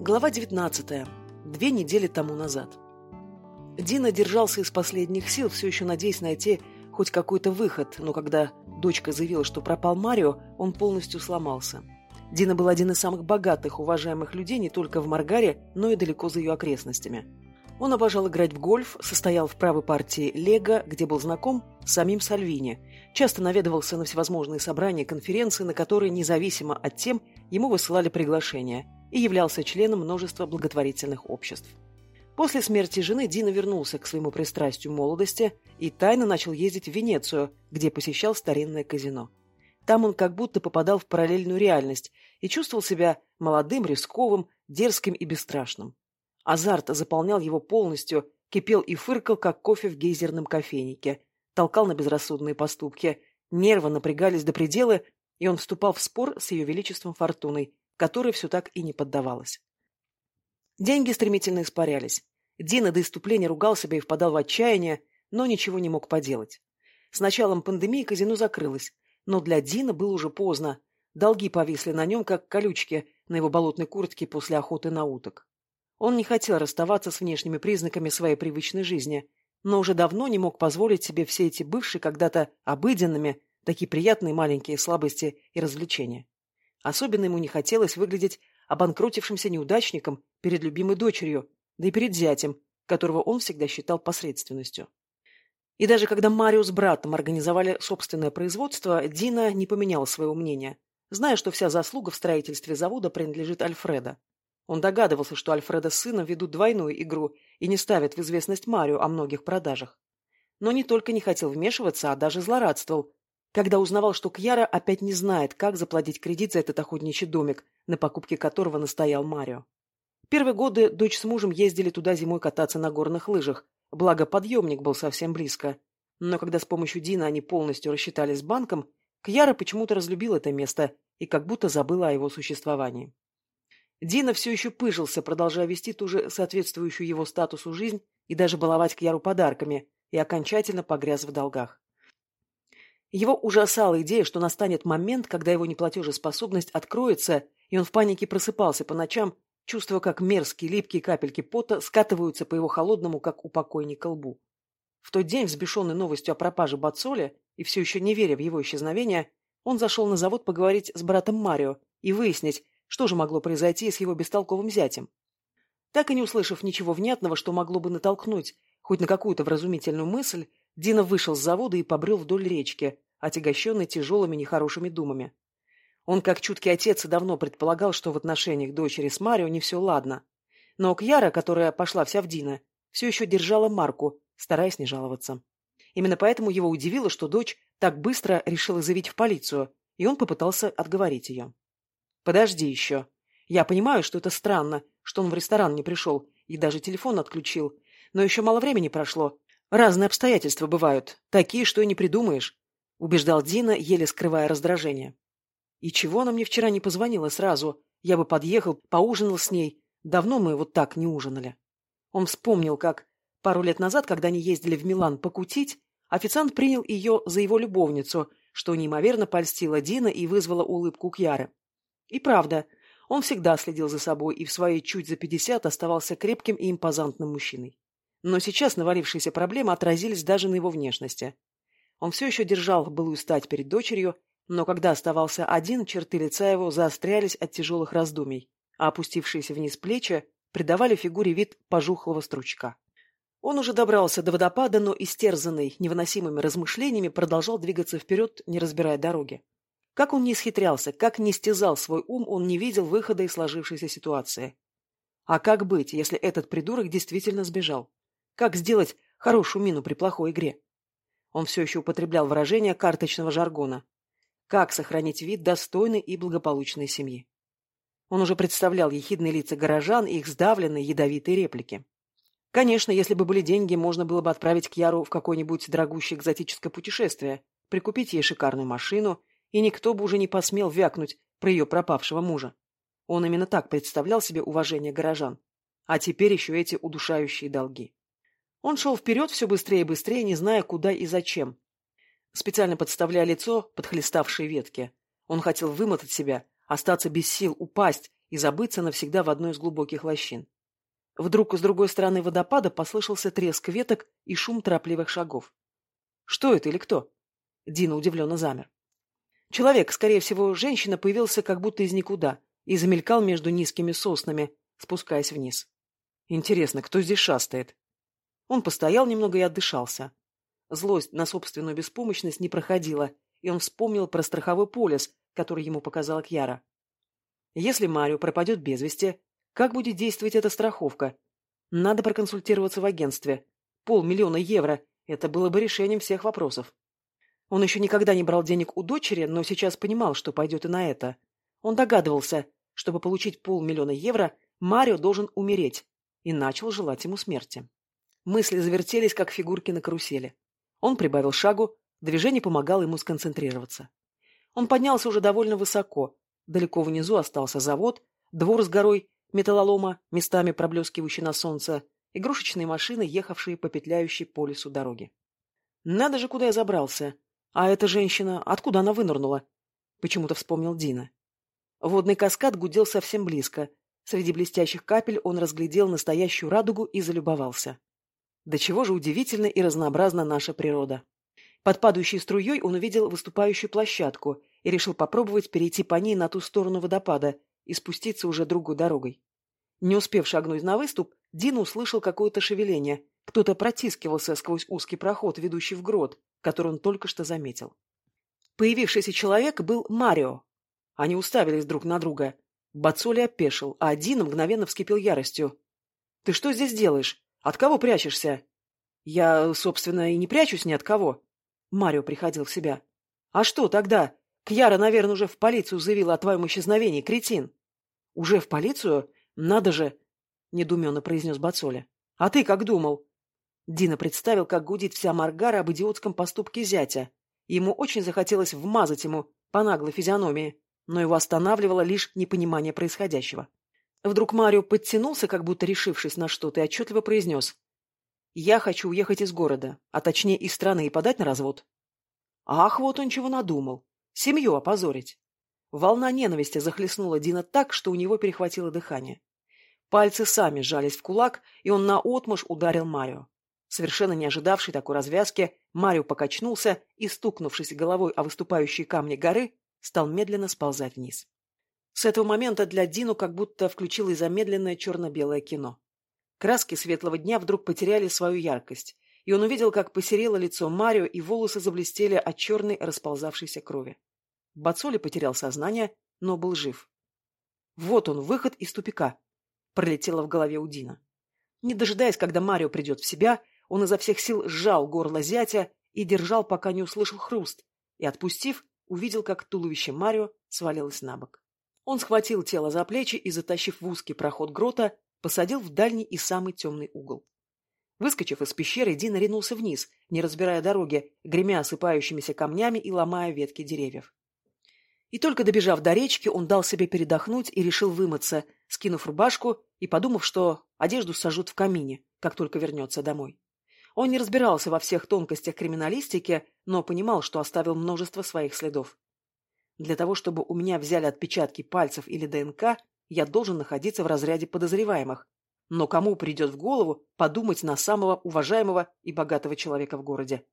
Глава 19. Две недели тому назад. Дина держался из последних сил, все еще надеясь найти хоть какой-то выход, но когда дочка заявила, что пропал Марио, он полностью сломался. Дина был один из самых богатых, уважаемых людей не только в Маргаре, но и далеко за ее окрестностями. Он обожал играть в гольф, состоял в правой партии Лего, где был знаком с самим Сальвини, часто наведывался на всевозможные собрания конференции, на которые, независимо от тем, ему высылали приглашения – и являлся членом множества благотворительных обществ. После смерти жены Дина вернулся к своему пристрастию молодости и тайно начал ездить в Венецию, где посещал старинное казино. Там он как будто попадал в параллельную реальность и чувствовал себя молодым, рисковым, дерзким и бесстрашным. Азарт заполнял его полностью, кипел и фыркал, как кофе в гейзерном кофейнике, толкал на безрассудные поступки, нервы напрягались до предела, и он вступал в спор с ее величеством Фортуной, которой все так и не поддавалась. Деньги стремительно испарялись. Дина до иступления ругал себя и впадал в отчаяние, но ничего не мог поделать. С началом пандемии казино закрылось, но для Дина было уже поздно. Долги повисли на нем, как колючки на его болотной куртке после охоты на уток. Он не хотел расставаться с внешними признаками своей привычной жизни, но уже давно не мог позволить себе все эти бывшие когда-то обыденными, такие приятные маленькие слабости и развлечения. Особенно ему не хотелось выглядеть обанкротившимся неудачником перед любимой дочерью, да и перед зятем, которого он всегда считал посредственностью. И даже когда Марио с братом организовали собственное производство, Дина не поменял своего мнения, зная, что вся заслуга в строительстве завода принадлежит Альфреда. Он догадывался, что Альфреда с сыном ведут двойную игру и не ставят в известность Марио о многих продажах. Но не только не хотел вмешиваться, а даже злорадствовал, когда узнавал, что Кьяра опять не знает, как заплатить кредит за этот охотничий домик, на покупке которого настоял Марио. Первые годы дочь с мужем ездили туда зимой кататься на горных лыжах, благо подъемник был совсем близко. Но когда с помощью Дина они полностью рассчитались с банком, Кьяра почему-то разлюбил это место и как будто забыла о его существовании. Дина все еще пыжился, продолжая вести ту же соответствующую его статусу жизнь и даже баловать Кьяру подарками, и окончательно погряз в долгах. Его ужасала идея, что настанет момент, когда его неплатежеспособность откроется, и он в панике просыпался по ночам, чувствуя, как мерзкие липкие капельки пота скатываются по его холодному, как у покойника, лбу. В тот день, взбешенный новостью о пропаже Бацоли и все еще не веря в его исчезновение, он зашел на завод поговорить с братом Марио и выяснить, что же могло произойти с его бестолковым зятем. Так и не услышав ничего внятного, что могло бы натолкнуть хоть на какую-то вразумительную мысль, Дина вышел с завода и побрел вдоль речки, отягощенный тяжелыми нехорошими думами. Он, как чуткий отец, давно предполагал, что в отношениях дочери с Марио не все ладно. Но Кьяра, которая пошла вся в Дина, все еще держала марку, стараясь не жаловаться. Именно поэтому его удивило, что дочь так быстро решила заявить в полицию, и он попытался отговорить ее. «Подожди еще. Я понимаю, что это странно, что он в ресторан не пришел и даже телефон отключил, но еще мало времени прошло, Разные обстоятельства бывают, такие, что и не придумаешь, убеждал Дина, еле скрывая раздражение. И чего она мне вчера не позвонила сразу? Я бы подъехал, поужинал с ней. Давно мы вот так не ужинали. Он вспомнил, как пару лет назад, когда они ездили в Милан покутить, официант принял ее за его любовницу, что неимоверно польстило Дина и вызвало улыбку Кьяры. И правда, он всегда следил за собой и в свои чуть за пятьдесят оставался крепким и импозантным мужчиной. Но сейчас навалившиеся проблемы отразились даже на его внешности. Он все еще держал былую стать перед дочерью, но когда оставался один, черты лица его заострялись от тяжелых раздумий, а опустившиеся вниз плечи придавали фигуре вид пожухлого стручка. Он уже добрался до водопада, но, истерзанный невыносимыми размышлениями, продолжал двигаться вперед, не разбирая дороги. Как он не исхитрялся, как не стязал свой ум, он не видел выхода из сложившейся ситуации. А как быть, если этот придурок действительно сбежал? Как сделать хорошую мину при плохой игре? Он все еще употреблял выражение карточного жаргона. Как сохранить вид достойной и благополучной семьи? Он уже представлял ехидные лица горожан и их сдавленные ядовитые реплики. Конечно, если бы были деньги, можно было бы отправить Кьяру в какое-нибудь дорогущее экзотическое путешествие, прикупить ей шикарную машину, и никто бы уже не посмел вякнуть про ее пропавшего мужа. Он именно так представлял себе уважение горожан. А теперь еще эти удушающие долги. Он шел вперед все быстрее и быстрее, не зная, куда и зачем. Специально подставляя лицо под хлеставшие ветки. Он хотел вымотать себя, остаться без сил, упасть и забыться навсегда в одной из глубоких лощин. Вдруг с другой стороны водопада послышался треск веток и шум торопливых шагов. «Что это или кто?» Дина удивленно замер. Человек, скорее всего, женщина, появился как будто из никуда и замелькал между низкими соснами, спускаясь вниз. Интересно, кто здесь шастает? Он постоял немного и отдышался. Злость на собственную беспомощность не проходила, и он вспомнил про страховой полис, который ему показала Кьяра. Если Марио пропадет без вести, как будет действовать эта страховка? Надо проконсультироваться в агентстве. Полмиллиона евро – это было бы решением всех вопросов. Он еще никогда не брал денег у дочери, но сейчас понимал, что пойдет и на это. Он догадывался, чтобы получить полмиллиона евро, Марио должен умереть, и начал желать ему смерти. Мысли завертелись, как фигурки на карусели. Он прибавил шагу, движение помогало ему сконцентрироваться. Он поднялся уже довольно высоко. Далеко внизу остался завод, двор с горой, металлолома, местами проблескивающий на солнце, игрушечные машины, ехавшие по петляющей по лесу дороге. Надо же, куда я забрался. А эта женщина, откуда она вынырнула? Почему-то вспомнил Дина. Водный каскад гудел совсем близко. Среди блестящих капель он разглядел настоящую радугу и залюбовался. До чего же удивительна и разнообразна наша природа. Под падающей струей он увидел выступающую площадку и решил попробовать перейти по ней на ту сторону водопада и спуститься уже другой дорогой. Не успев шагнуть на выступ, Дина услышал какое-то шевеление. Кто-то протискивался сквозь узкий проход, ведущий в грот, который он только что заметил. Появившийся человек был Марио. Они уставились друг на друга. Бацоли опешил, а Дина мгновенно вскипел яростью. — Ты что здесь делаешь? От кого прячешься? Я, собственно, и не прячусь ни от кого. Марио приходил в себя. А что тогда? Кьяра, наверное, уже в полицию заявила о твоем исчезновении, кретин. Уже в полицию? Надо же, недуменно произнес Бацоли. А ты как думал? Дина представил, как гудит вся Маргара об идиотском поступке зятя. Ему очень захотелось вмазать ему по наглой физиономии, но его останавливало лишь непонимание происходящего. Вдруг Марио подтянулся, как будто решившись на что-то, и отчетливо произнес. «Я хочу уехать из города, а точнее из страны, и подать на развод». Ах, вот он чего надумал. Семью опозорить. Волна ненависти захлестнула Дина так, что у него перехватило дыхание. Пальцы сами сжались в кулак, и он наотмашь ударил Марио. Совершенно не ожидавший такой развязки, Марио покачнулся и, стукнувшись головой о выступающие камни горы, стал медленно сползать вниз. С этого момента для Дину как будто включилось замедленное черно-белое кино. Краски светлого дня вдруг потеряли свою яркость, и он увидел, как посерело лицо Марио, и волосы заблестели от черной расползавшейся крови. Бацоли потерял сознание, но был жив. Вот он, выход из тупика, пролетело в голове у Дина. Не дожидаясь, когда Марио придет в себя, он изо всех сил сжал горло зятя и держал, пока не услышал хруст, и, отпустив, увидел, как туловище Марио свалилось на бок. Он схватил тело за плечи и, затащив в узкий проход грота, посадил в дальний и самый темный угол. Выскочив из пещеры, Дина ринулся вниз, не разбирая дороги, гремя осыпающимися камнями и ломая ветки деревьев. И только добежав до речки, он дал себе передохнуть и решил вымыться, скинув рубашку и подумав, что одежду сожжут в камине, как только вернется домой. Он не разбирался во всех тонкостях криминалистики, но понимал, что оставил множество своих следов. Для того, чтобы у меня взяли отпечатки пальцев или ДНК, я должен находиться в разряде подозреваемых. Но кому придет в голову подумать на самого уважаемого и богатого человека в городе?